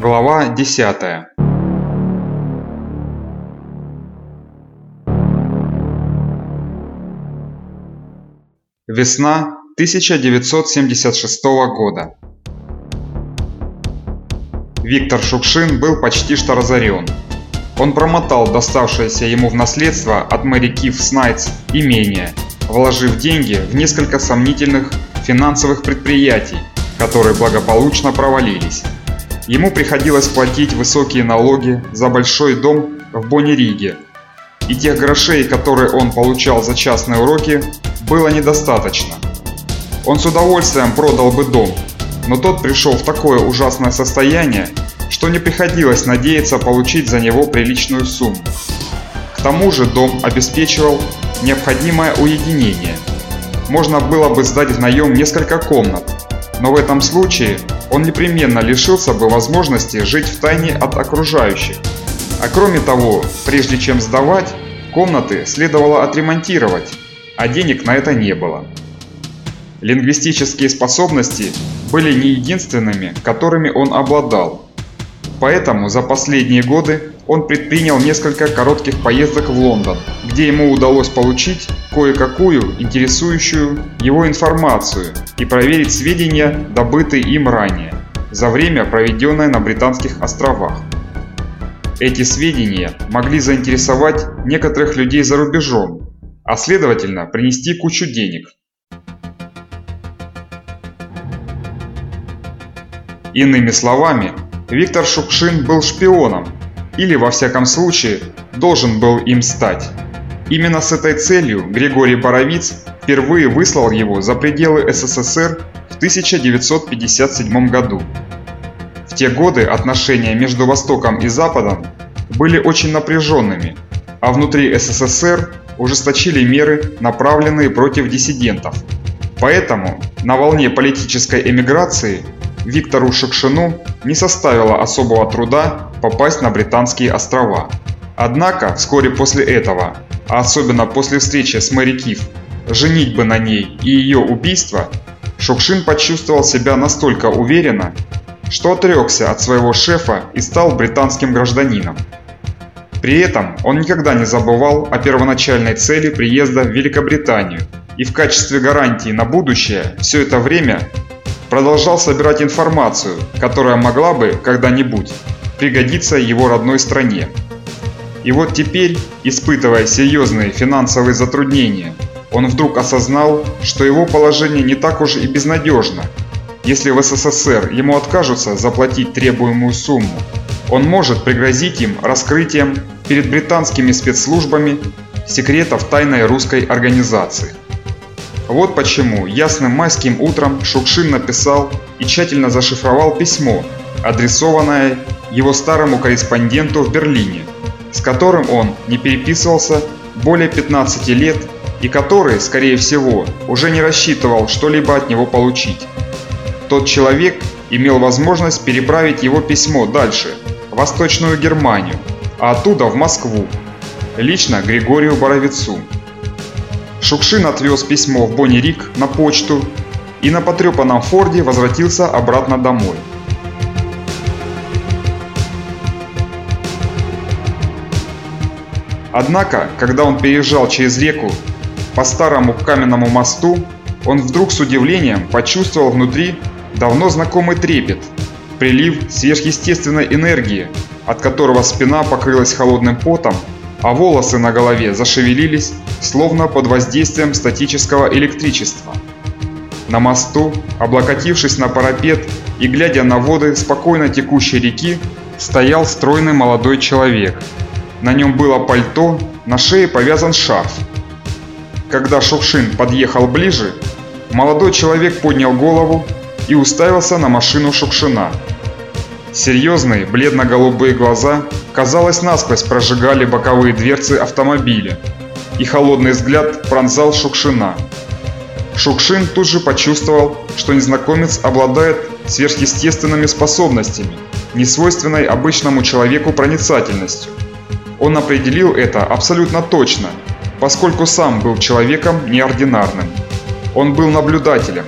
Глава 10 Весна 1976 года. Виктор Шукшин был почти что разорен. Он промотал доставшееся ему в наследство от Мэри Киф Снайтс имение, вложив деньги в несколько сомнительных финансовых предприятий, которые благополучно провалились. Ему приходилось платить высокие налоги за большой дом в Бонни-Риге, и тех грошей, которые он получал за частные уроки, было недостаточно. Он с удовольствием продал бы дом, но тот пришел в такое ужасное состояние, что не приходилось надеяться получить за него приличную сумму. К тому же дом обеспечивал необходимое уединение. Можно было бы сдать в наем несколько комнат, но в этом случае он непременно лишился бы возможности жить в тайне от окружающих. А кроме того, прежде чем сдавать, комнаты следовало отремонтировать, а денег на это не было. Лингвистические способности были не единственными, которыми он обладал. Поэтому за последние годы он предпринял несколько коротких поездок в Лондон, где ему удалось получить кое-какую интересующую его информацию и проверить сведения, добытые им ранее, за время, проведенное на Британских островах. Эти сведения могли заинтересовать некоторых людей за рубежом, а следовательно принести кучу денег. Иными словами, Виктор Шукшин был шпионом, или во всяком случае должен был им стать. Именно с этой целью Григорий Боровиц впервые выслал его за пределы СССР в 1957 году. В те годы отношения между Востоком и Западом были очень напряженными, а внутри СССР ужесточили меры, направленные против диссидентов. Поэтому на волне политической эмиграции Виктору Шукшину не составило особого труда попасть на Британские острова. Однако вскоре после этого, а особенно после встречи с Мэри Киф, женитьбы на ней и ее убийства, Шукшин почувствовал себя настолько уверенно, что отрекся от своего шефа и стал британским гражданином. При этом он никогда не забывал о первоначальной цели приезда в Великобританию и в качестве гарантии на будущее все это время продолжал собирать информацию, которая могла бы когда-нибудь пригодиться его родной стране. И вот теперь, испытывая серьезные финансовые затруднения, он вдруг осознал, что его положение не так уж и безнадежно. Если в СССР ему откажутся заплатить требуемую сумму, он может пригрозить им раскрытием перед британскими спецслужбами секретов тайной русской организации. Вот почему ясным майским утром Шукшин написал и тщательно зашифровал письмо, адресованное его старому корреспонденту в Берлине, с которым он не переписывался более 15 лет и который, скорее всего, уже не рассчитывал что-либо от него получить. Тот человек имел возможность переправить его письмо дальше, в Восточную Германию, а оттуда в Москву, лично Григорию Боровицу. Шукшин отвез письмо в Бонни-Рик на почту и на потрепанном Форде возвратился обратно домой. Однако, когда он переезжал через реку по старому каменному мосту, он вдруг с удивлением почувствовал внутри давно знакомый трепет, прилив сверхъестественной энергии, от которого спина покрылась холодным потом а волосы на голове зашевелились, словно под воздействием статического электричества. На мосту, облокотившись на парапет и глядя на воды спокойно текущей реки, стоял стройный молодой человек. На нем было пальто, на шее повязан шарф. Когда Шукшин подъехал ближе, молодой человек поднял голову и уставился на машину Шукшина. Серьезные бледно-голубые глаза, казалось, насквозь прожигали боковые дверцы автомобиля, и холодный взгляд пронзал Шукшина. Шукшин тут же почувствовал, что незнакомец обладает сверхъестественными способностями, несвойственной обычному человеку проницательностью. Он определил это абсолютно точно, поскольку сам был человеком неординарным. Он был наблюдателем.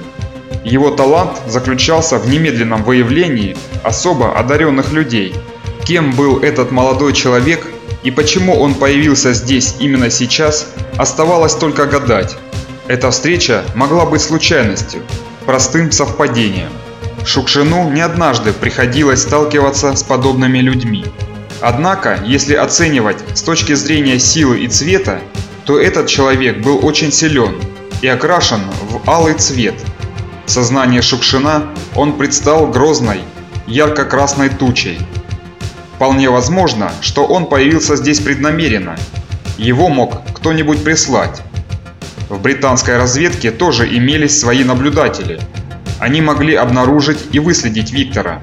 Его талант заключался в немедленном выявлении особо одаренных людей. Кем был этот молодой человек и почему он появился здесь именно сейчас, оставалось только гадать. Эта встреча могла быть случайностью, простым совпадением. Шукшину не однажды приходилось сталкиваться с подобными людьми. Однако, если оценивать с точки зрения силы и цвета, то этот человек был очень силен и окрашен в алый цвет. В сознании Шукшина он предстал грозной, ярко-красной тучей. Вполне возможно, что он появился здесь преднамеренно. Его мог кто-нибудь прислать. В британской разведке тоже имелись свои наблюдатели. Они могли обнаружить и выследить Виктора.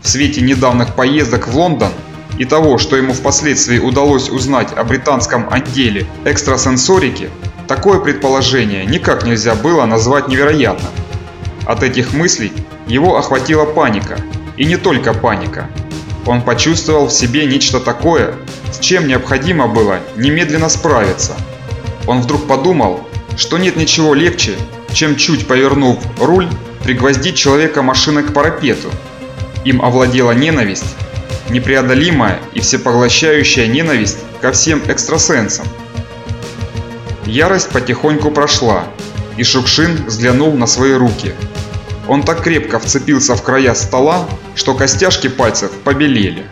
В свете недавних поездок в Лондон и того, что ему впоследствии удалось узнать о британском отделе экстрасенсорики, такое предположение никак нельзя было назвать невероятным. От этих мыслей его охватила паника, и не только паника. Он почувствовал в себе нечто такое, с чем необходимо было немедленно справиться. Он вдруг подумал, что нет ничего легче, чем чуть повернув руль, пригвоздить человека машиной к парапету. Им овладела ненависть непреодолимая и всепоглощающая ненависть ко всем экстрасенсам. Ярость потихоньку прошла, и Шукшин взглянул на свои руки. Он так крепко вцепился в края стола, что костяшки пальцев побелели.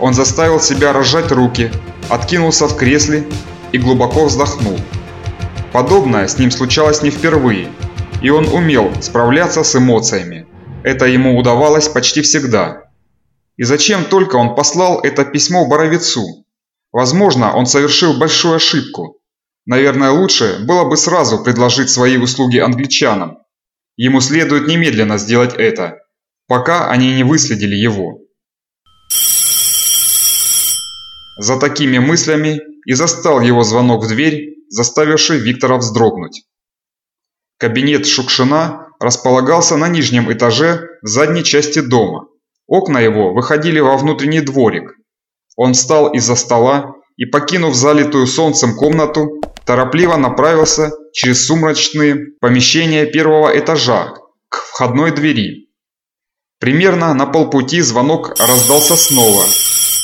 Он заставил себя разжать руки, откинулся в кресле и глубоко вздохнул. Подобное с ним случалось не впервые, и он умел справляться с эмоциями. Это ему удавалось почти всегда. И зачем только он послал это письмо Боровицу? Возможно, он совершил большую ошибку. Наверное, лучше было бы сразу предложить свои услуги англичанам. Ему следует немедленно сделать это, пока они не выследили его. За такими мыслями и застал его звонок в дверь, заставивший Виктора вздрогнуть. Кабинет Шукшина располагался на нижнем этаже в задней части дома. Окна его выходили во внутренний дворик. Он встал из-за стола и, покинув залитую солнцем комнату, торопливо направился через сумрачные помещения первого этажа к входной двери. Примерно на полпути звонок раздался снова,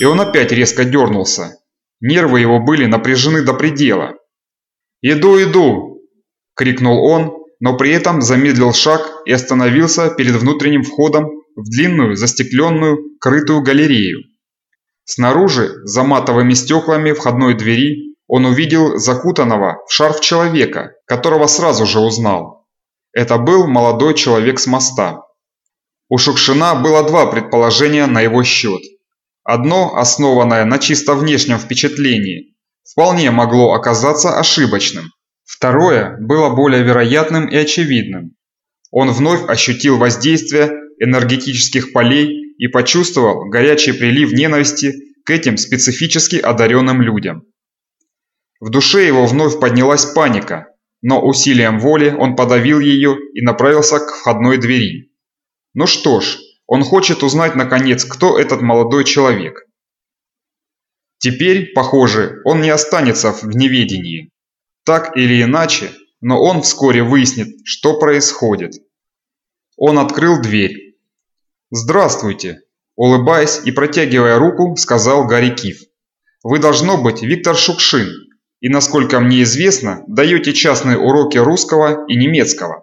и он опять резко дернулся. Нервы его были напряжены до предела. «Иду, иду!» – крикнул он, но при этом замедлил шаг и остановился перед внутренним входом в длинную застекленную крытую галерею. Снаружи, за матовыми стеклами входной двери, он увидел закутанного в шарф человека, которого сразу же узнал. Это был молодой человек с моста. У Шукшина было два предположения на его счет. Одно, основанное на чисто внешнем впечатлении, вполне могло оказаться ошибочным. Второе было более вероятным и очевидным. Он вновь ощутил воздействие энергетических полей и почувствовал горячий прилив ненависти к этим специфически одаренным людям. В душе его вновь поднялась паника, но усилием воли он подавил ее и направился к входной двери. Ну что ж, он хочет узнать наконец, кто этот молодой человек. Теперь, похоже, он не останется в неведении. Так или иначе, но он вскоре выяснит, что происходит. Он открыл дверь. «Здравствуйте!» – улыбаясь и протягивая руку, сказал Гарри Киф. «Вы должно быть Виктор Шукшин, и, насколько мне известно, даете частные уроки русского и немецкого».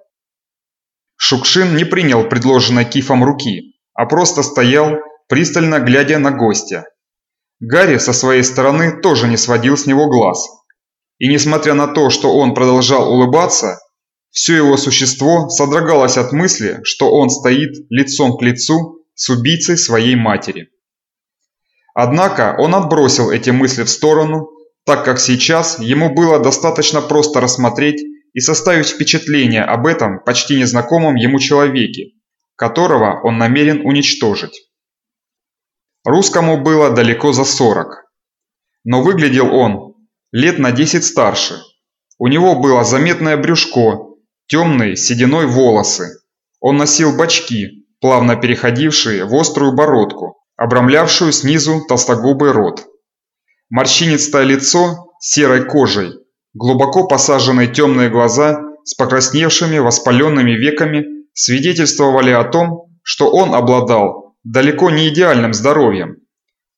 Шукшин не принял предложенной Кифом руки, а просто стоял, пристально глядя на гостя. Гарри со своей стороны тоже не сводил с него глаз. И несмотря на то, что он продолжал улыбаться, все его существо содрогалось от мысли, что он стоит лицом к лицу с убийцей своей матери. Однако он отбросил эти мысли в сторону, так как сейчас ему было достаточно просто рассмотреть и составить впечатление об этом почти незнакомом ему человеке, которого он намерен уничтожить. Русскому было далеко за 40, но выглядел он лет на 10 старше. У него было заметное брюшко темные сединой волосы. Он носил бачки, плавно переходившие в острую бородку, обрамлявшую снизу толстогубый рот. Морщинистое лицо серой кожей, глубоко посаженные темные глаза с покрасневшими воспаленными веками свидетельствовали о том, что он обладал далеко не идеальным здоровьем.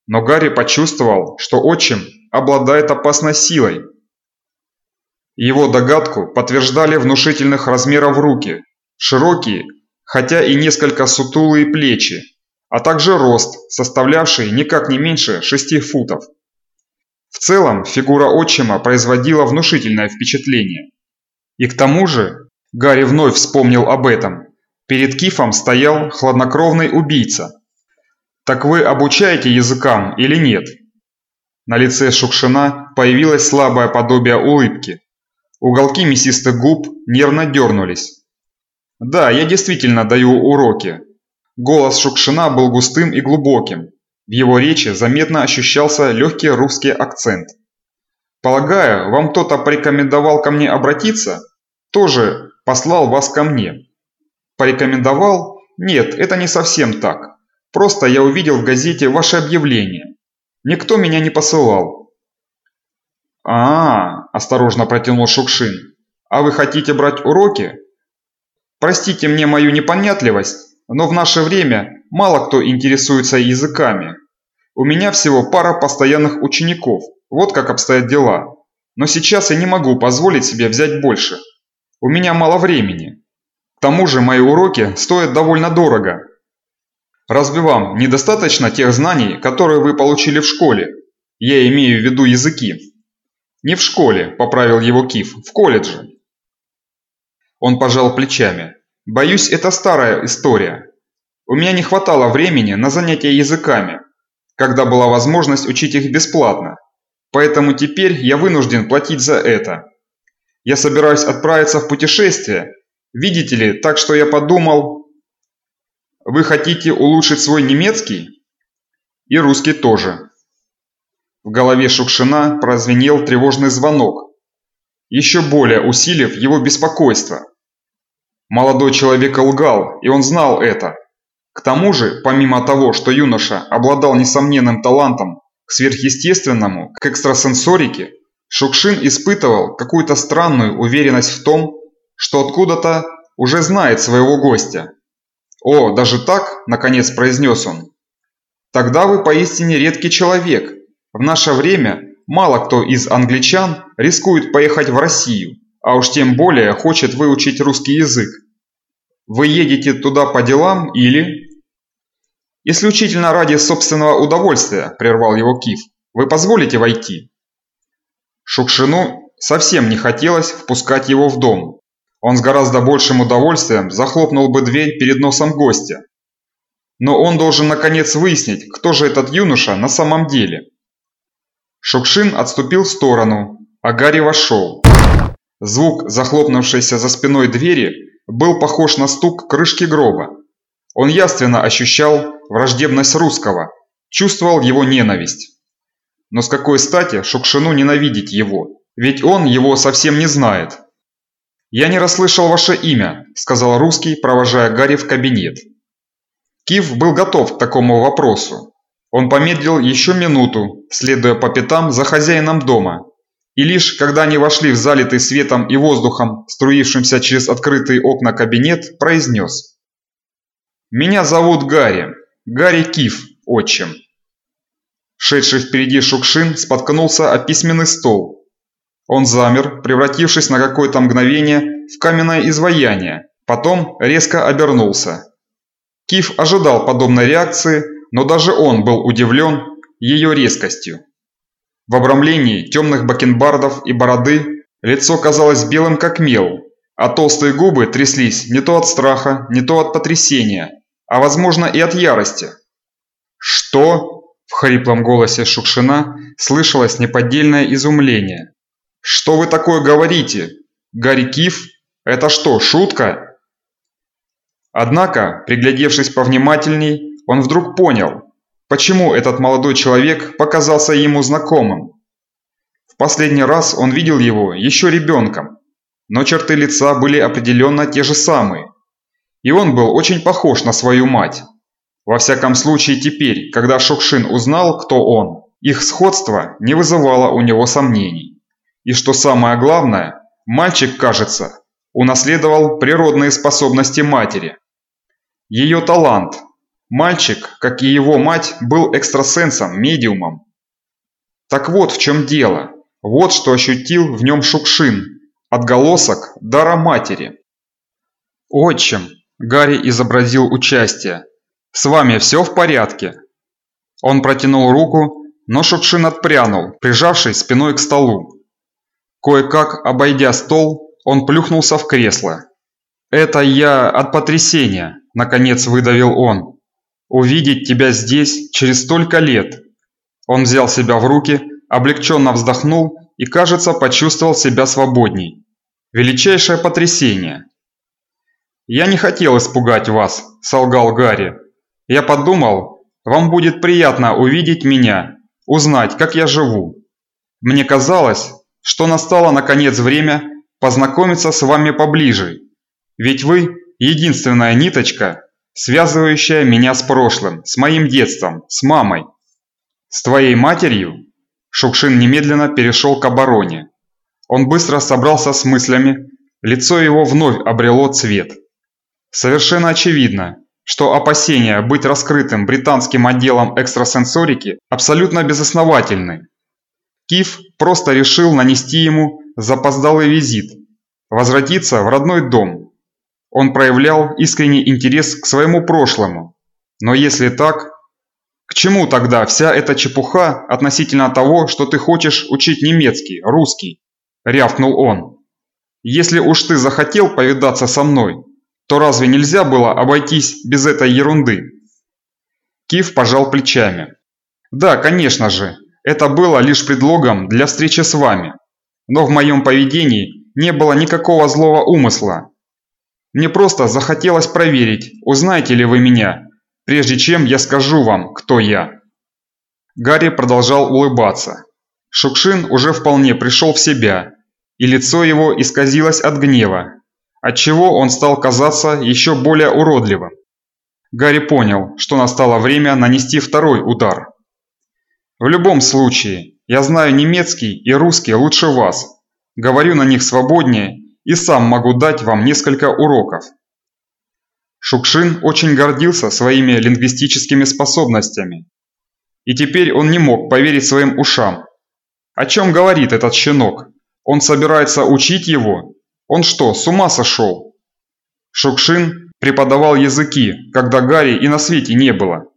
Но Гарри почувствовал, что отчим обладает опасной силой. Его догадку подтверждали внушительных размеров руки, широкие, хотя и несколько сутулые плечи, а также рост, составлявший никак не меньше 6 футов. В целом, фигура отчима производила внушительное впечатление. И к тому же, Гарри вновь вспомнил об этом, перед Кифом стоял хладнокровный убийца. «Так вы обучаете языкам или нет?» На лице Шукшина появилось слабое подобие улыбки. Уголки мясистых губ нервно дернулись. «Да, я действительно даю уроки». Голос Шукшина был густым и глубоким. В его речи заметно ощущался легкий русский акцент. «Полагаю, вам кто-то порекомендовал ко мне обратиться? Тоже послал вас ко мне?» «Порекомендовал? Нет, это не совсем так. Просто я увидел в газете ваше объявление. Никто меня не посылал». А, -а, -а осторожно протянул Шукшин. «А вы хотите брать уроки?» «Простите мне мою непонятливость, но в наше время мало кто интересуется языками. У меня всего пара постоянных учеников, вот как обстоят дела. Но сейчас я не могу позволить себе взять больше. У меня мало времени. К тому же мои уроки стоят довольно дорого. Разве вам недостаточно тех знаний, которые вы получили в школе? Я имею в виду языки. Не в школе, поправил его Киф, в колледже. Он пожал плечами. Боюсь, это старая история. У меня не хватало времени на занятия языками, когда была возможность учить их бесплатно. Поэтому теперь я вынужден платить за это. Я собираюсь отправиться в путешествие. Видите ли, так что я подумал... Вы хотите улучшить свой немецкий? И русский тоже. В голове Шукшина прозвенел тревожный звонок, еще более усилив его беспокойство. Молодой человек лгал, и он знал это. К тому же, помимо того, что юноша обладал несомненным талантом к сверхъестественному, к экстрасенсорике, Шукшин испытывал какую-то странную уверенность в том, что откуда-то уже знает своего гостя. «О, даже так?» – наконец произнес он. «Тогда вы поистине редкий человек. В наше время мало кто из англичан рискует поехать в Россию, а уж тем более хочет выучить русский язык. Вы едете туда по делам или... Исключительно ради собственного удовольствия, прервал его Киф. Вы позволите войти? Шукшину совсем не хотелось впускать его в дом. Он с гораздо большим удовольствием захлопнул бы дверь перед носом гостя. Но он должен наконец выяснить, кто же этот юноша на самом деле. Шукшин отступил в сторону, а Гарри вошел. Звук захлопнувшейся за спиной двери был похож на стук крышки гроба. Он яственно ощущал враждебность русского, чувствовал его ненависть. Но с какой стати Шукшину ненавидеть его? Ведь он его совсем не знает. «Я не расслышал ваше имя», – сказал русский, провожая Гарри в кабинет. Кив был готов к такому вопросу. Он помедлил еще минуту, следуя по пятам за хозяином дома, и лишь когда они вошли в залитый светом и воздухом, струившимся через открытые окна кабинет, произнес. «Меня зовут Гарри. Гарри Киф, отчим». Шедший впереди Шукшин споткнулся о письменный стол. Он замер, превратившись на какое-то мгновение в каменное изваяние, потом резко обернулся. Киф ожидал подобной реакции, но даже он был удивлен ее резкостью. В обрамлении темных бакенбардов и бороды лицо казалось белым как мел, а толстые губы тряслись не то от страха, не то от потрясения, а возможно и от ярости. «Что?» – в хриплом голосе Шукшина слышалось неподдельное изумление. «Что вы такое говорите? Гарри Киф? Это что, шутка?» Однако, приглядевшись повнимательней, он вдруг понял, Почему этот молодой человек показался ему знакомым? В последний раз он видел его еще ребенком, но черты лица были определенно те же самые. И он был очень похож на свою мать. Во всяком случае теперь, когда Шукшин узнал, кто он, их сходство не вызывало у него сомнений. И что самое главное, мальчик, кажется, унаследовал природные способности матери. Ее талант. Мальчик, как и его мать, был экстрасенсом, медиумом. Так вот в чем дело. Вот что ощутил в нем Шукшин. Отголосок дара матери. «Отчим!» – Гарри изобразил участие. «С вами все в порядке?» Он протянул руку, но Шукшин отпрянул, прижавшись спиной к столу. Кое-как, обойдя стол, он плюхнулся в кресло. «Это я от потрясения», – наконец выдавил он. «Увидеть тебя здесь через столько лет». Он взял себя в руки, облегченно вздохнул и, кажется, почувствовал себя свободней. Величайшее потрясение. «Я не хотел испугать вас», – солгал Гарри. «Я подумал, вам будет приятно увидеть меня, узнать, как я живу. Мне казалось, что настало наконец время познакомиться с вами поближе, ведь вы – единственная ниточка, связывающая меня с прошлым, с моим детством, с мамой. С твоей матерью?» Шукшин немедленно перешел к обороне. Он быстро собрался с мыслями, лицо его вновь обрело цвет. Совершенно очевидно, что опасения быть раскрытым британским отделом экстрасенсорики абсолютно безосновательны. Киф просто решил нанести ему запоздалый визит, возвратиться в родной дом. Он проявлял искренний интерес к своему прошлому. Но если так, к чему тогда вся эта чепуха относительно того, что ты хочешь учить немецкий, русский? Рявкнул он. Если уж ты захотел повидаться со мной, то разве нельзя было обойтись без этой ерунды? Кив пожал плечами. Да, конечно же, это было лишь предлогом для встречи с вами. Но в моем поведении не было никакого злого умысла. Мне просто захотелось проверить, узнаете ли вы меня, прежде чем я скажу вам, кто я. Гарри продолжал улыбаться. Шукшин уже вполне пришел в себя, и лицо его исказилось от гнева, отчего он стал казаться еще более уродливым. Гарри понял, что настало время нанести второй удар. В любом случае, я знаю немецкий и русский лучше вас, говорю на них свободнее и сам могу дать вам несколько уроков. Шукшин очень гордился своими лингвистическими способностями. И теперь он не мог поверить своим ушам. О чем говорит этот щенок? Он собирается учить его он что, с ума сошел? Шукшин преподавал языки, когда Гарри и на свете не было.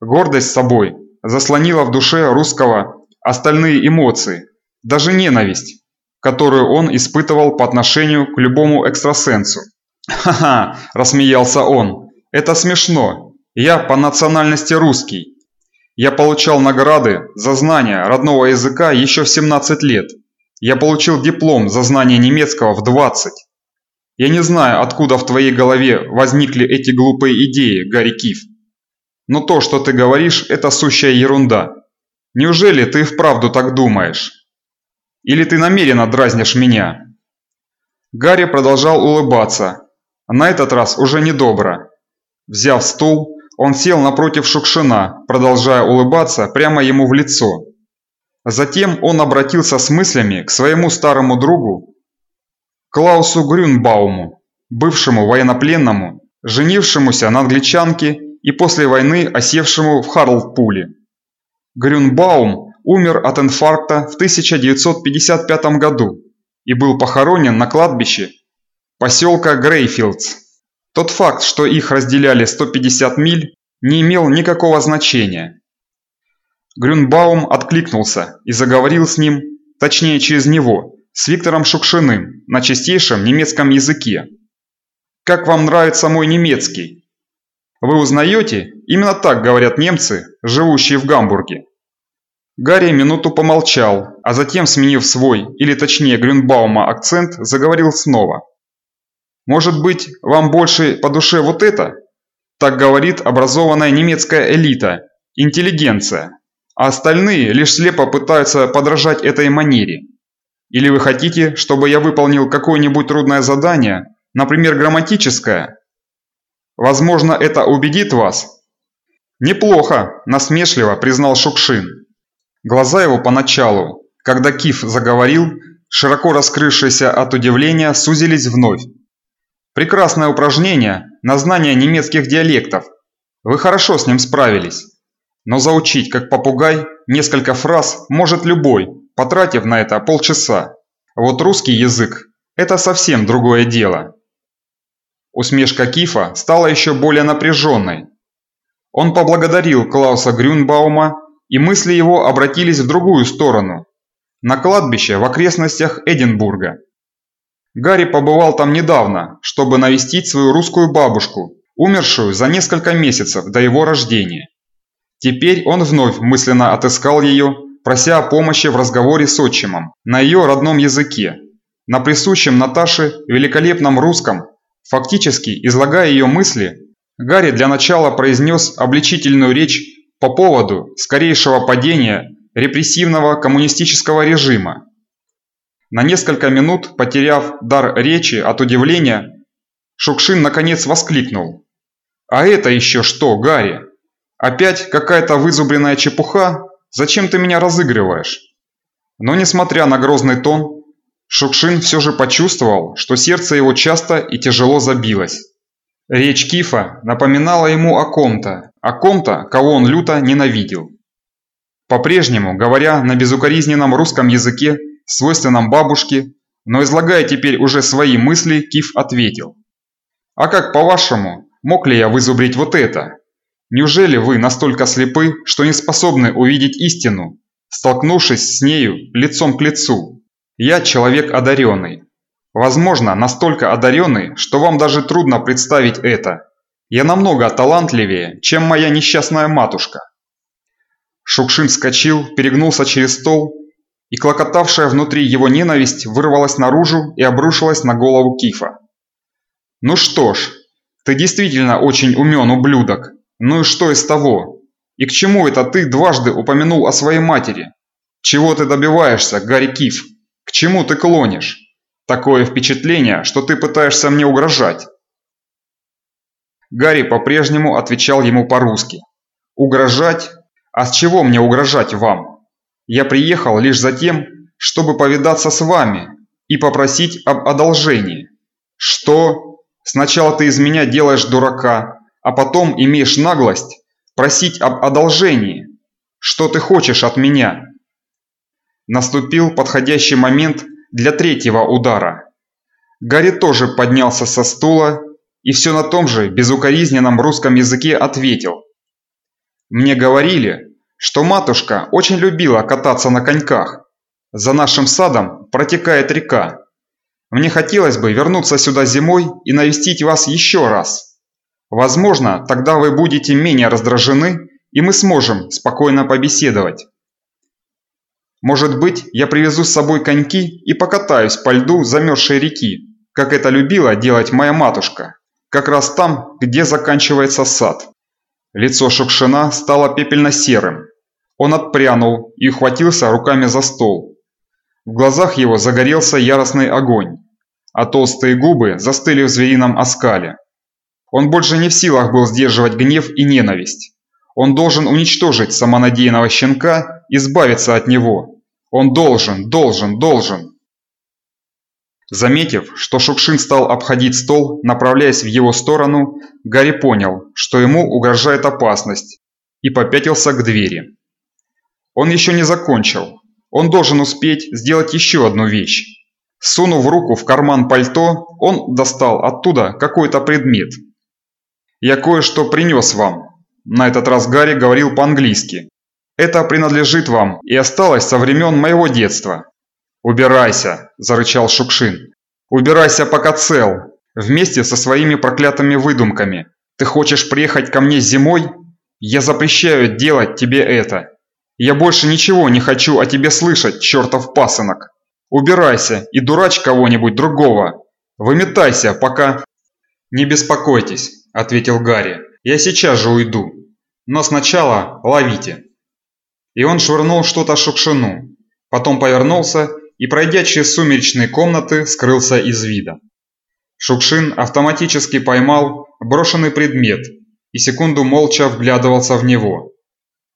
Гордость собой заслонила в душе русского остальные эмоции, даже ненависть, которую он испытывал по отношению к любому экстрасенсу. «Ха-ха!» – рассмеялся он. «Это смешно. Я по национальности русский. Я получал награды за знание родного языка еще в 17 лет. Я получил диплом за знание немецкого в 20. Я не знаю, откуда в твоей голове возникли эти глупые идеи, Гарри Киф. Но то, что ты говоришь, это сущая ерунда. Неужели ты вправду так думаешь? Или ты намеренно дразнишь меня?» Гарри продолжал улыбаться, на этот раз уже недобро. Взяв стул, он сел напротив Шукшина, продолжая улыбаться прямо ему в лицо. Затем он обратился с мыслями к своему старому другу Клаусу Грюнбауму, бывшему военнопленному, женившемуся на англичанке и после войны осевшему в Харлпуле. Грюнбаум умер от инфаркта в 1955 году и был похоронен на кладбище поселка Грейфилдс. Тот факт, что их разделяли 150 миль, не имел никакого значения. Грюнбаум откликнулся и заговорил с ним, точнее через него, с Виктором Шукшиным на чистейшем немецком языке. «Как вам нравится мой немецкий?» «Вы узнаете? Именно так говорят немцы, живущие в Гамбурге». Гарри минуту помолчал, а затем, сменив свой, или точнее Грюнбаума акцент, заговорил снова. «Может быть, вам больше по душе вот это?» Так говорит образованная немецкая элита, интеллигенция, а остальные лишь слепо пытаются подражать этой манере. Или вы хотите, чтобы я выполнил какое-нибудь трудное задание, например, грамматическое? Возможно, это убедит вас? Неплохо, насмешливо признал Шукшин. Глаза его поначалу, когда Киф заговорил, широко раскрывшиеся от удивления, сузились вновь. Прекрасное упражнение на знание немецких диалектов. Вы хорошо с ним справились. Но заучить, как попугай, несколько фраз может любой, потратив на это полчаса. Вот русский язык – это совсем другое дело. Усмешка Кифа стала еще более напряженной. Он поблагодарил Клауса Грюнбаума, и мысли его обратились в другую сторону – на кладбище в окрестностях Эдинбурга. Гарри побывал там недавно, чтобы навестить свою русскую бабушку, умершую за несколько месяцев до его рождения. Теперь он вновь мысленно отыскал ее, прося о помощи в разговоре с отчимом, на ее родном языке, на присущем Наташе великолепном русском, фактически излагая ее мысли, Гарри для начала произнес обличительную речь по поводу скорейшего падения репрессивного коммунистического режима, на несколько минут, потеряв дар речи от удивления, Шукшин наконец воскликнул. «А это еще что, Гарри? Опять какая-то вызубренная чепуха? Зачем ты меня разыгрываешь?» Но несмотря на грозный тон, Шукшин все же почувствовал, что сердце его часто и тяжело забилось. Речь Кифа напоминала ему о ком-то, о ком-то, кого он люто ненавидел. По-прежнему, говоря на безукоризненном русском языке, свойственном бабушке, но излагая теперь уже свои мысли, Киф ответил. «А как по-вашему, мог ли я вызубрить вот это? Неужели вы настолько слепы, что не способны увидеть истину, столкнувшись с нею лицом к лицу? Я человек одаренный. Возможно, настолько одаренный, что вам даже трудно представить это. Я намного талантливее, чем моя несчастная матушка». Шукшин вскочил, перегнулся через стол и клокотавшая внутри его ненависть вырвалась наружу и обрушилась на голову Кифа. «Ну что ж, ты действительно очень умен, ублюдок. Ну и что из того? И к чему это ты дважды упомянул о своей матери? Чего ты добиваешься, Гарри Киф? К чему ты клонишь? Такое впечатление, что ты пытаешься мне угрожать». Гарри по-прежнему отвечал ему по-русски. «Угрожать? А с чего мне угрожать вам?» Я приехал лишь за тем, чтобы повидаться с вами и попросить об одолжении. Что? Сначала ты из меня делаешь дурака, а потом имеешь наглость просить об одолжении. Что ты хочешь от меня? Наступил подходящий момент для третьего удара. Гарри тоже поднялся со стула и все на том же безукоризненном русском языке ответил. «Мне говорили, что матушка очень любила кататься на коньках. За нашим садом протекает река. Мне хотелось бы вернуться сюда зимой и навестить вас еще раз. Возможно, тогда вы будете менее раздражены, и мы сможем спокойно побеседовать. Может быть, я привезу с собой коньки и покатаюсь по льду замерзшей реки, как это любила делать моя матушка, как раз там, где заканчивается сад. Лицо Шукшина стало пепельно-серым, он отпрянул и ухватился руками за стол. В глазах его загорелся яростный огонь, а толстые губы застыли в зверином оскале. Он больше не в силах был сдерживать гнев и ненависть. Он должен уничтожить самонадеянного щенка, избавиться от него. Он должен, должен, должен. Заметив, что Шукшин стал обходить стол, направляясь в его сторону, Гарри понял, что ему угрожает опасность, и попятился к двери. Он еще не закончил. Он должен успеть сделать еще одну вещь. Сунув руку в карман пальто, он достал оттуда какой-то предмет. «Я кое-что принес вам». На этот раз Гарри говорил по-английски. «Это принадлежит вам и осталось со времен моего детства». «Убирайся!» – зарычал Шукшин. «Убирайся, пока цел, вместе со своими проклятыми выдумками. Ты хочешь приехать ко мне зимой? Я запрещаю делать тебе это. Я больше ничего не хочу о тебе слышать, чертов пасынок. Убирайся и дурачь кого-нибудь другого. Выметайся, пока...» «Не беспокойтесь», – ответил Гарри. «Я сейчас же уйду. Но сначала ловите». И он швырнул что-то Шукшину. Потом повернулся и, пройдя через сумеречные комнаты, скрылся из вида. Шукшин автоматически поймал брошенный предмет и секунду молча вглядывался в него.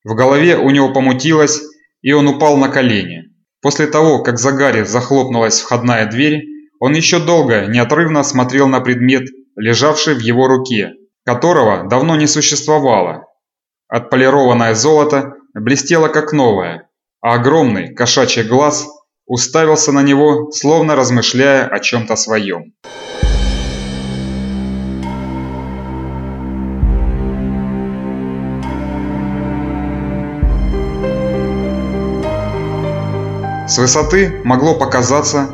В голове у него помутилось, и он упал на колени. После того, как за Гарри захлопнулась входная дверь, он еще долго неотрывно смотрел на предмет, лежавший в его руке, которого давно не существовало. Отполированное золото блестело как новое, а огромный кошачий глаз уставился на него, словно размышляя о чем-то своем. С высоты могло показаться,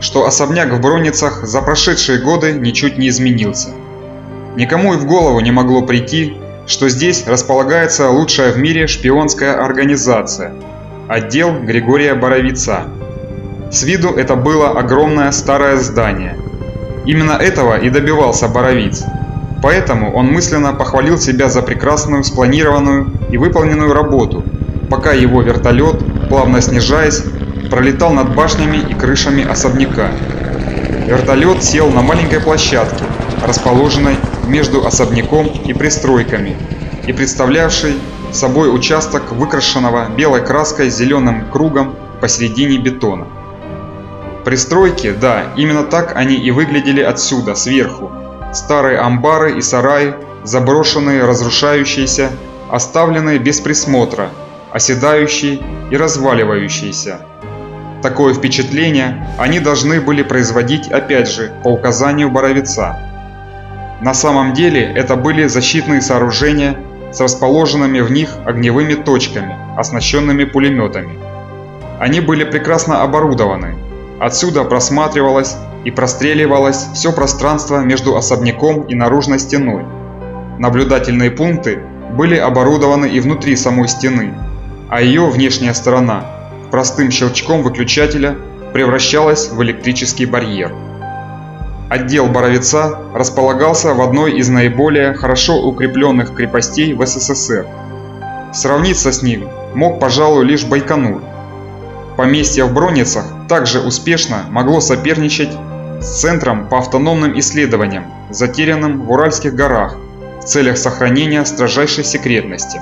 что особняк в Бронницах за прошедшие годы ничуть не изменился. Никому и в голову не могло прийти, что здесь располагается лучшая в мире шпионская организация – отдел Григория Боровица. С виду это было огромное старое здание. Именно этого и добивался Боровиц. Поэтому он мысленно похвалил себя за прекрасную, спланированную и выполненную работу, пока его вертолет, плавно снижаясь, пролетал над башнями и крышами особняка. Вертолет сел на маленькой площадке, расположенной между особняком и пристройками, и представлявшей собой участок выкрашенного белой краской зеленым кругом посередине бетона. Пристройки, да, именно так они и выглядели отсюда, сверху. Старые амбары и сараи, заброшенные, разрушающиеся, оставленные без присмотра, оседающие и разваливающиеся. Такое впечатление они должны были производить опять же по указанию Боровица. На самом деле это были защитные сооружения с расположенными в них огневыми точками, оснащенными пулеметами. Они были прекрасно оборудованы. Отсюда просматривалось и простреливалось все пространство между особняком и наружной стеной. Наблюдательные пункты были оборудованы и внутри самой стены, а ее внешняя сторона простым щелчком выключателя превращалась в электрический барьер. Отдел Боровица располагался в одной из наиболее хорошо укрепленных крепостей в СССР. Сравниться с ним мог, пожалуй, лишь Байконур. Поместье в Броницах также успешно могло соперничать с Центром по автономным исследованиям, затерянным в Уральских горах в целях сохранения строжайшей секретности.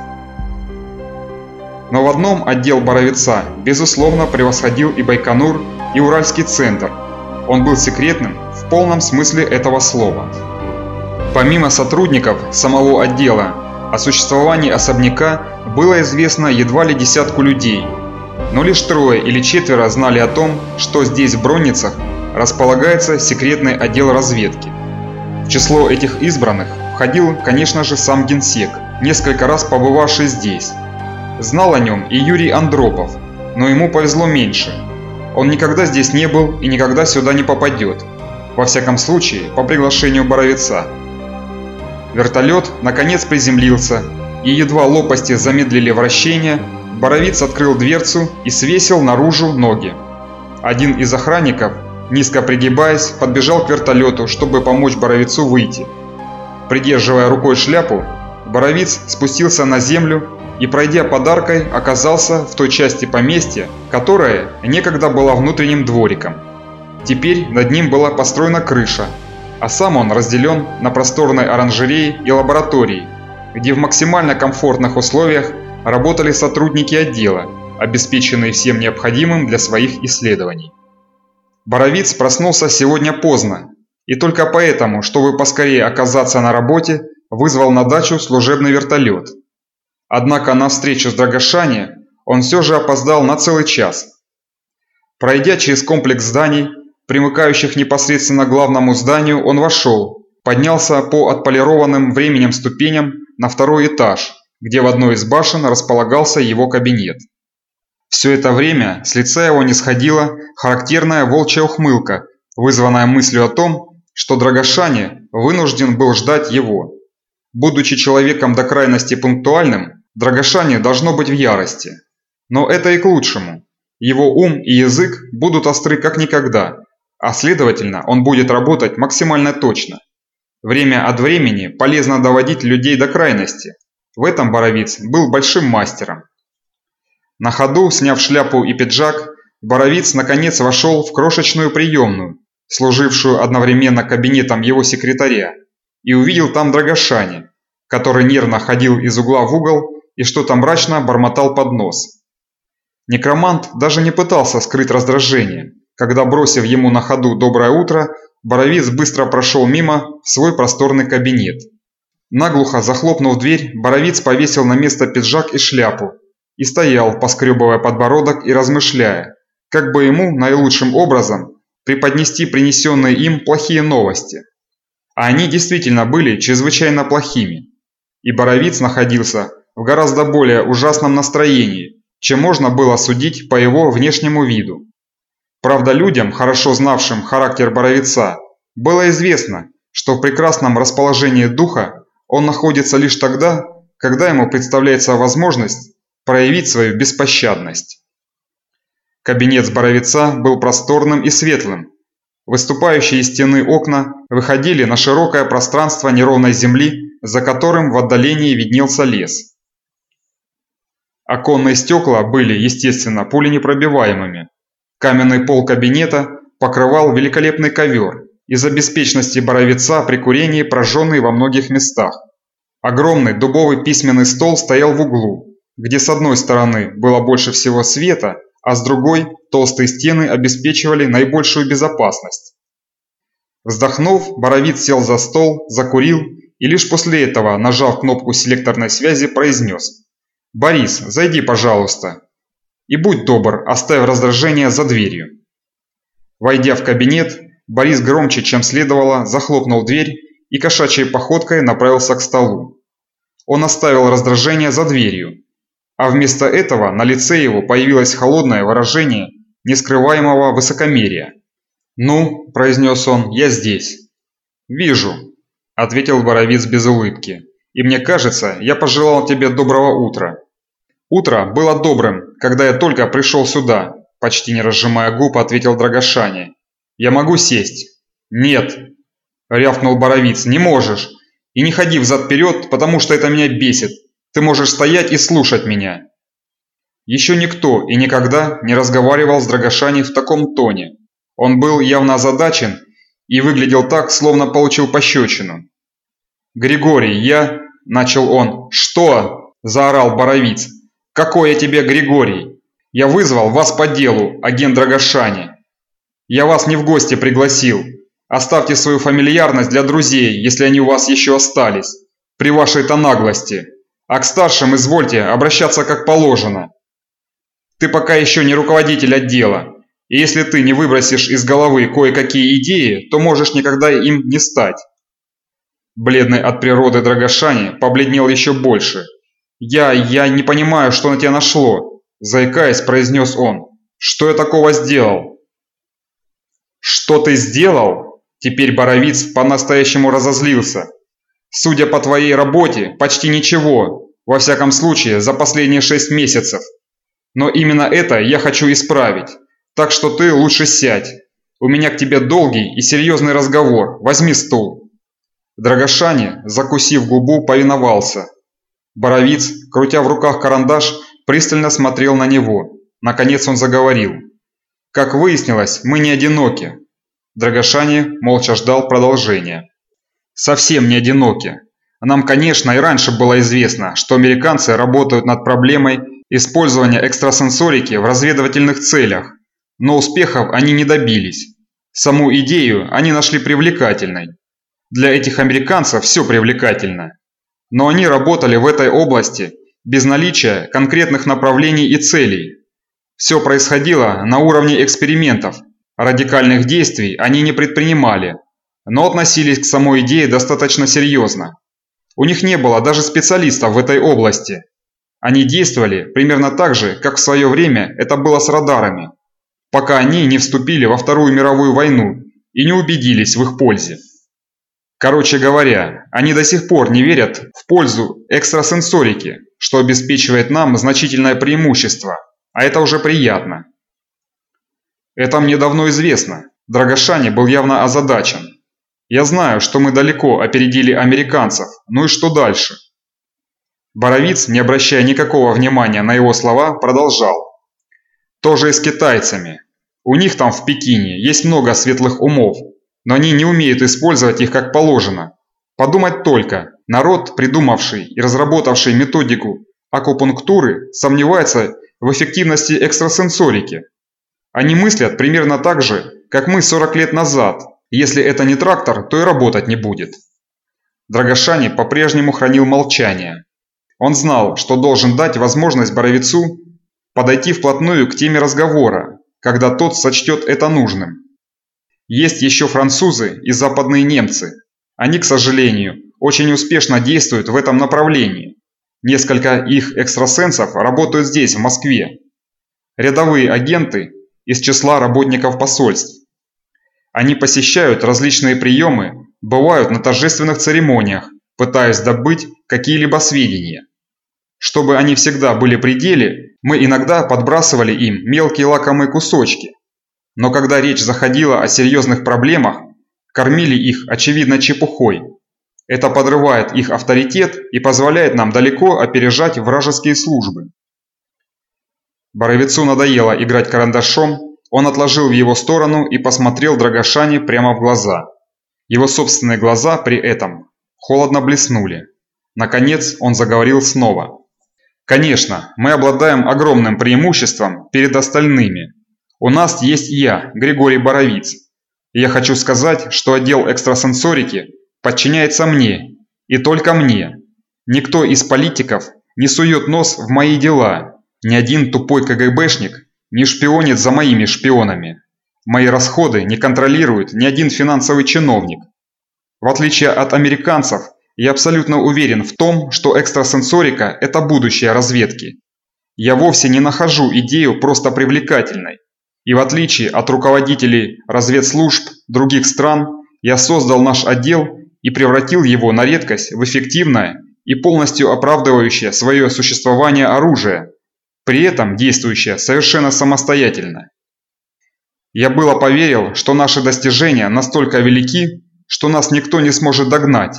Но в одном отдел Боровица, безусловно, превосходил и Байконур, и Уральский центр. Он был секретным в полном смысле этого слова. Помимо сотрудников самого отдела, о существовании особняка было известно едва ли десятку людей. Но лишь трое или четверо знали о том, что здесь в Бронницах располагается секретный отдел разведки. В число этих избранных входил, конечно же, сам генсек, несколько раз побывавший здесь. Знал о нем и Юрий Андропов, но ему повезло меньше. Он никогда здесь не был и никогда сюда не попадет. Во всяком случае, по приглашению Боровица. Вертолет наконец приземлился, и едва лопасти замедлили вращение, Боровиц открыл дверцу и свесил наружу ноги. Один из охранников, низко пригибаясь, подбежал к вертолету, чтобы помочь Боровицу выйти. Придерживая рукой шляпу, Боровиц спустился на землю и, пройдя подаркой, оказался в той части поместья, которая некогда была внутренним двориком. Теперь над ним была построена крыша, а сам он разделен на просторной оранжереи и лаборатории, где в максимально комфортных условиях работали сотрудники отдела, обеспеченные всем необходимым для своих исследований. Боровиц проснулся сегодня поздно, и только поэтому, чтобы поскорее оказаться на работе, вызвал на дачу служебный вертолет – Однако на встречу с Драгошани он все же опоздал на целый час. Пройдя через комплекс зданий, примыкающих непосредственно к главному зданию, он вошел, поднялся по отполированным временем ступеням на второй этаж, где в одной из башен располагался его кабинет. Все это время с лица его не сходила характерная волчья ухмылка, вызванная мыслью о том, что Драгошани вынужден был ждать его. Будучи человеком до крайности пунктуальным, Драгошане должно быть в ярости. Но это и к лучшему. Его ум и язык будут остры как никогда, а следовательно он будет работать максимально точно. Время от времени полезно доводить людей до крайности. В этом Боровиц был большим мастером. На ходу, сняв шляпу и пиджак, Боровиц наконец вошел в крошечную приемную, служившую одновременно кабинетом его секретаря, и увидел там Драгошани, который нервно ходил из угла в угол и что-то мрачно бормотал под нос. Некромант даже не пытался скрыть раздражение, когда, бросив ему на ходу «доброе утро», Боровиц быстро прошел мимо в свой просторный кабинет. Наглухо захлопнув дверь, Боровиц повесил на место пиджак и шляпу и стоял, поскребывая подбородок и размышляя, как бы ему наилучшим образом преподнести принесенные им плохие новости. А они действительно были чрезвычайно плохими. И Боровиц находился в гораздо более ужасном настроении, чем можно было судить по его внешнему виду. Правда, людям, хорошо знавшим характер Боровица, было известно, что в прекрасном расположении духа он находится лишь тогда, когда ему представляется возможность проявить свою беспощадность. Кабинет Боровица был просторным и светлым. Выступающие из стены окна выходили на широкое пространство неровной земли, за которым в отдалении виднелся лес. Оконные стекла были, естественно, пуленепробиваемыми. Каменный пол кабинета покрывал великолепный ковер, из-за беспечности Боровица при курении прожженный во многих местах. Огромный дубовый письменный стол стоял в углу, где с одной стороны было больше всего света, а с другой толстые стены обеспечивали наибольшую безопасность. Вздохнув, Боровиц сел за стол, закурил и лишь после этого, нажав кнопку селекторной связи, произнес «Борис, зайди, пожалуйста». И будь добр, оставь раздражение за дверью. Войдя в кабинет, Борис громче, чем следовало, захлопнул дверь и кошачьей походкой направился к столу. Он оставил раздражение за дверью, а вместо этого на лице его появилось холодное выражение нескрываемого высокомерия. «Ну», – произнес он, – «я здесь». «Вижу», – ответил Боровиц без улыбки. «И мне кажется, я пожелал тебе доброго утра». «Утро было добрым, когда я только пришел сюда», – почти не разжимая губ, ответил Драгошане. «Я могу сесть?» «Нет», – рявкнул Боровиц, – «не можешь. И не ходи взад-вперед, потому что это меня бесит. Ты можешь стоять и слушать меня». Еще никто и никогда не разговаривал с Драгошани в таком тоне. Он был явно озадачен и выглядел так, словно получил пощечину. «Григорий, я...» – начал он. «Что?» – заорал Боровиц. «Какой я тебе Григорий? Я вызвал вас по делу, агент Драгошани. Я вас не в гости пригласил. Оставьте свою фамильярность для друзей, если они у вас еще остались, при вашей-то наглости. А к старшим извольте обращаться как положено. Ты пока еще не руководитель отдела, и если ты не выбросишь из головы кое-какие идеи, то можешь никогда им не стать. Бледный от природы Драгошани побледнел еще больше. «Я... я не понимаю, что на тебя нашло», – заикаясь, произнес он. «Что я такого сделал?» «Что ты сделал?» Теперь Боровиц по-настоящему разозлился. Судя по твоей работе, почти ничего, во всяком случае, за последние шесть месяцев. Но именно это я хочу исправить. Так что ты лучше сядь. У меня к тебе долгий и серьезный разговор. Возьми стул. Драгошане, закусив губу, повиновался. Боровиц, крутя в руках карандаш, пристально смотрел на него. Наконец он заговорил. Как выяснилось, мы не одиноки. Драгошане молча ждал продолжения совсем не одиноки. Нам, конечно, и раньше было известно, что американцы работают над проблемой использования экстрасенсорики в разведывательных целях, но успехов они не добились. Саму идею они нашли привлекательной. Для этих американцев все привлекательно. Но они работали в этой области без наличия конкретных направлений и целей. Все происходило на уровне экспериментов, радикальных действий они не предпринимали, но относились к самой идее достаточно серьезно. У них не было даже специалистов в этой области. Они действовали примерно так же, как в свое время это было с радарами, пока они не вступили во Вторую мировую войну и не убедились в их пользе. Короче говоря, они до сих пор не верят в пользу экстрасенсорики, что обеспечивает нам значительное преимущество, а это уже приятно. Это мне давно известно. Драгошани был явно озадачен. Я знаю, что мы далеко опередили американцев, ну и что дальше? Боровиц, не обращая никакого внимания на его слова, продолжал. Тоже и с китайцами. У них там в Пекине есть много светлых умов, но они не умеют использовать их как положено. Подумать только, народ, придумавший и разработавший методику акупунктуры, сомневается в эффективности экстрасенсорики. Они мыслят примерно так же, как мы 40 лет назад. Если это не трактор, то и работать не будет. Драгошани по-прежнему хранил молчание. Он знал, что должен дать возможность Боровицу подойти вплотную к теме разговора, когда тот сочтет это нужным. Есть еще французы и западные немцы. Они, к сожалению, очень успешно действуют в этом направлении. Несколько их экстрасенсов работают здесь, в Москве. Рядовые агенты из числа работников посольств. Они посещают различные приемы, бывают на торжественных церемониях, пытаясь добыть какие-либо сведения. Чтобы они всегда были при деле, мы иногда подбрасывали им мелкие лакомые кусочки. Но когда речь заходила о серьезных проблемах, кормили их очевидно чепухой. Это подрывает их авторитет и позволяет нам далеко опережать вражеские службы. Боровицу надоело играть карандашом, он отложил в его сторону и посмотрел Драгошане прямо в глаза. Его собственные глаза при этом холодно блеснули. Наконец он заговорил снова. «Конечно, мы обладаем огромным преимуществом перед остальными. У нас есть я, Григорий Боровиц. я хочу сказать, что отдел экстрасенсорики подчиняется мне, и только мне. Никто из политиков не сует нос в мои дела, ни один тупой КГБшник не шпионит за моими шпионами. Мои расходы не контролирует ни один финансовый чиновник. В отличие от американцев, я абсолютно уверен в том, что экстрасенсорика – это будущее разведки. Я вовсе не нахожу идею просто привлекательной. И в отличие от руководителей разведслужб других стран, я создал наш отдел и превратил его на редкость в эффективное и полностью оправдывающее свое существование оружие, при этом действующее совершенно самостоятельно. Я было поверил, что наши достижения настолько велики, что нас никто не сможет догнать.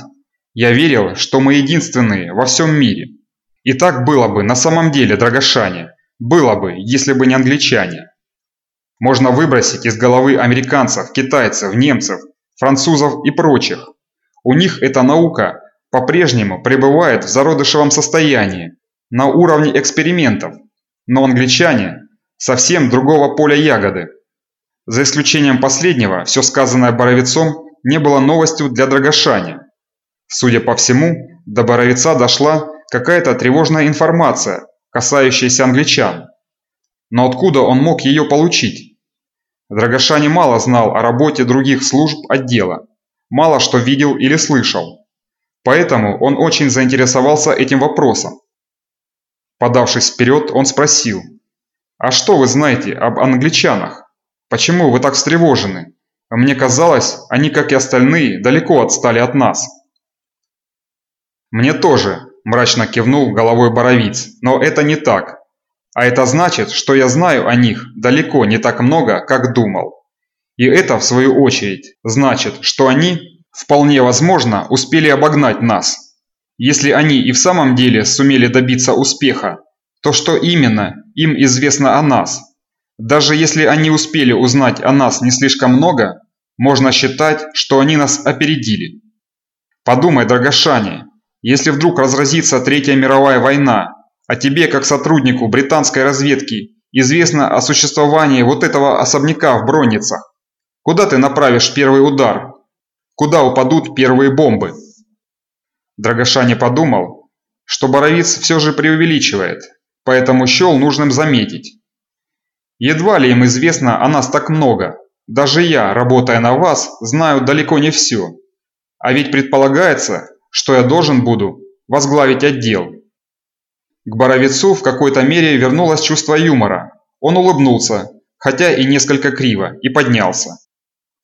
Я верил, что мы единственные во всем мире. И так было бы на самом деле, Драгошане. Было бы, если бы не англичане. Можно выбросить из головы американцев, китайцев, немцев, французов и прочих. У них эта наука по-прежнему пребывает в зародышевом состоянии, на уровне экспериментов, но англичане совсем другого поля ягоды. За исключением последнего, все сказанное Боровицом не было новостью для Драгошани. Судя по всему, до Боровица дошла какая-то тревожная информация, касающаяся англичан. Но откуда он мог ее получить? Драгошани мало знал о работе других служб отдела, мало что видел или слышал. Поэтому он очень заинтересовался этим вопросом. Подавшись вперед, он спросил, «А что вы знаете об англичанах? Почему вы так встревожены? Мне казалось, они, как и остальные, далеко отстали от нас». «Мне тоже», – мрачно кивнул головой Боровиц, – «но это не так. А это значит, что я знаю о них далеко не так много, как думал. И это, в свою очередь, значит, что они, вполне возможно, успели обогнать нас. Если они и в самом деле сумели добиться успеха, то что именно им известно о нас? Даже если они успели узнать о нас не слишком много, можно считать, что они нас опередили. Подумай, Драгошане, если вдруг разразится Третья мировая война, а тебе, как сотруднику британской разведки, известно о существовании вот этого особняка в Бронницах. Куда ты направишь первый удар? Куда упадут первые бомбы? Драгошане подумал, что Боровиц все же преувеличивает, поэтому счел нужным заметить. Едва ли им известно о нас так много. Даже я, работая на вас, знаю далеко не все. А ведь предполагается, что я должен буду возглавить отдел. К Боровицу в какой-то мере вернулось чувство юмора. Он улыбнулся, хотя и несколько криво, и поднялся.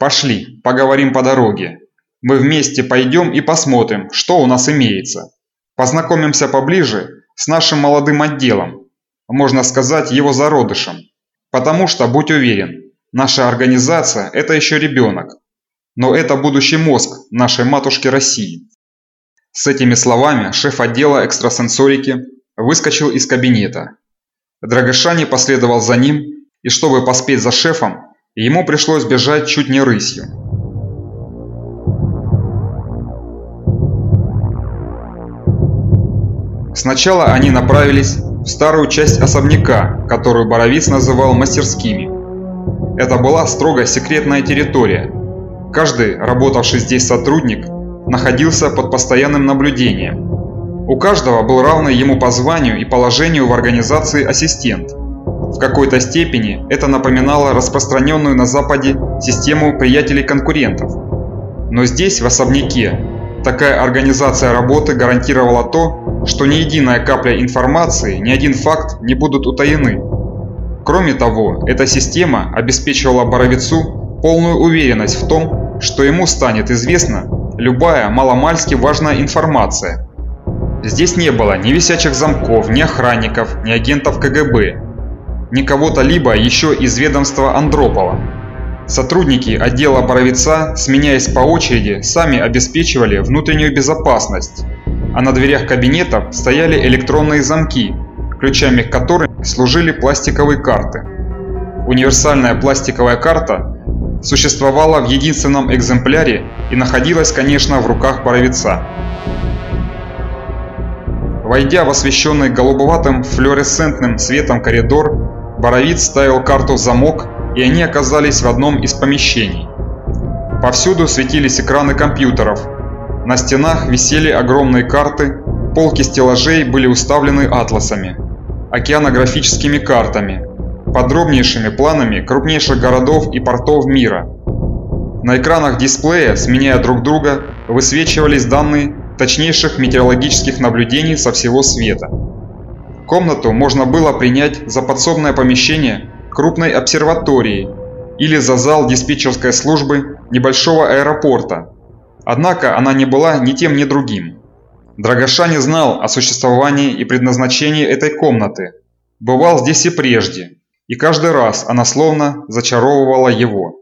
«Пошли, поговорим по дороге. Мы вместе пойдем и посмотрим, что у нас имеется. Познакомимся поближе с нашим молодым отделом, можно сказать его зародышем. Потому что, будь уверен, наша организация – это еще ребенок. Но это будущий мозг нашей матушки России». С этими словами шеф отдела экстрасенсорики выскочил из кабинета. Драгошани последовал за ним, и чтобы поспеть за шефом, ему пришлось бежать чуть не рысью. Сначала они направились в старую часть особняка, которую Боровиц называл мастерскими. это была строго секретная территория. Каждый работавший здесь сотрудник находился под постоянным наблюдением. У каждого был равный ему по званию и положению в организации ассистент. В какой-то степени это напоминало распространенную на Западе систему приятелей-конкурентов. Но здесь, в особняке, такая организация работы гарантировала то, что ни единая капля информации, ни один факт не будут утаены. Кроме того, эта система обеспечивала Боровицу полную уверенность в том, что ему станет известна любая маломальски важная информация. Здесь не было ни висячих замков, ни охранников, ни агентов КГБ, ни кого-то либо еще из ведомства Андропова. Сотрудники отдела Боровица, сменяясь по очереди, сами обеспечивали внутреннюю безопасность, а на дверях кабинетов стояли электронные замки, ключами к которым служили пластиковые карты. Универсальная пластиковая карта существовала в единственном экземпляре и находилась, конечно, в руках Боровица. Войдя в освещенный голубоватым флуоресцентным светом коридор, Боровиц ставил карту в замок, и они оказались в одном из помещений. Повсюду светились экраны компьютеров. На стенах висели огромные карты, полки стеллажей были уставлены атласами океанографическими картами, подробнейшими планами крупнейших городов и портов мира. На экранах дисплея, сменяя друг друга, высвечивались данные точнейших метеорологических наблюдений со всего света. Комнату можно было принять за подсобное помещение крупной обсерватории или за зал диспетчерской службы небольшого аэропорта. Однако она не была ни тем, ни другим. Драгоша не знал о существовании и предназначении этой комнаты. Бывал здесь и прежде, и каждый раз она словно зачаровывала его.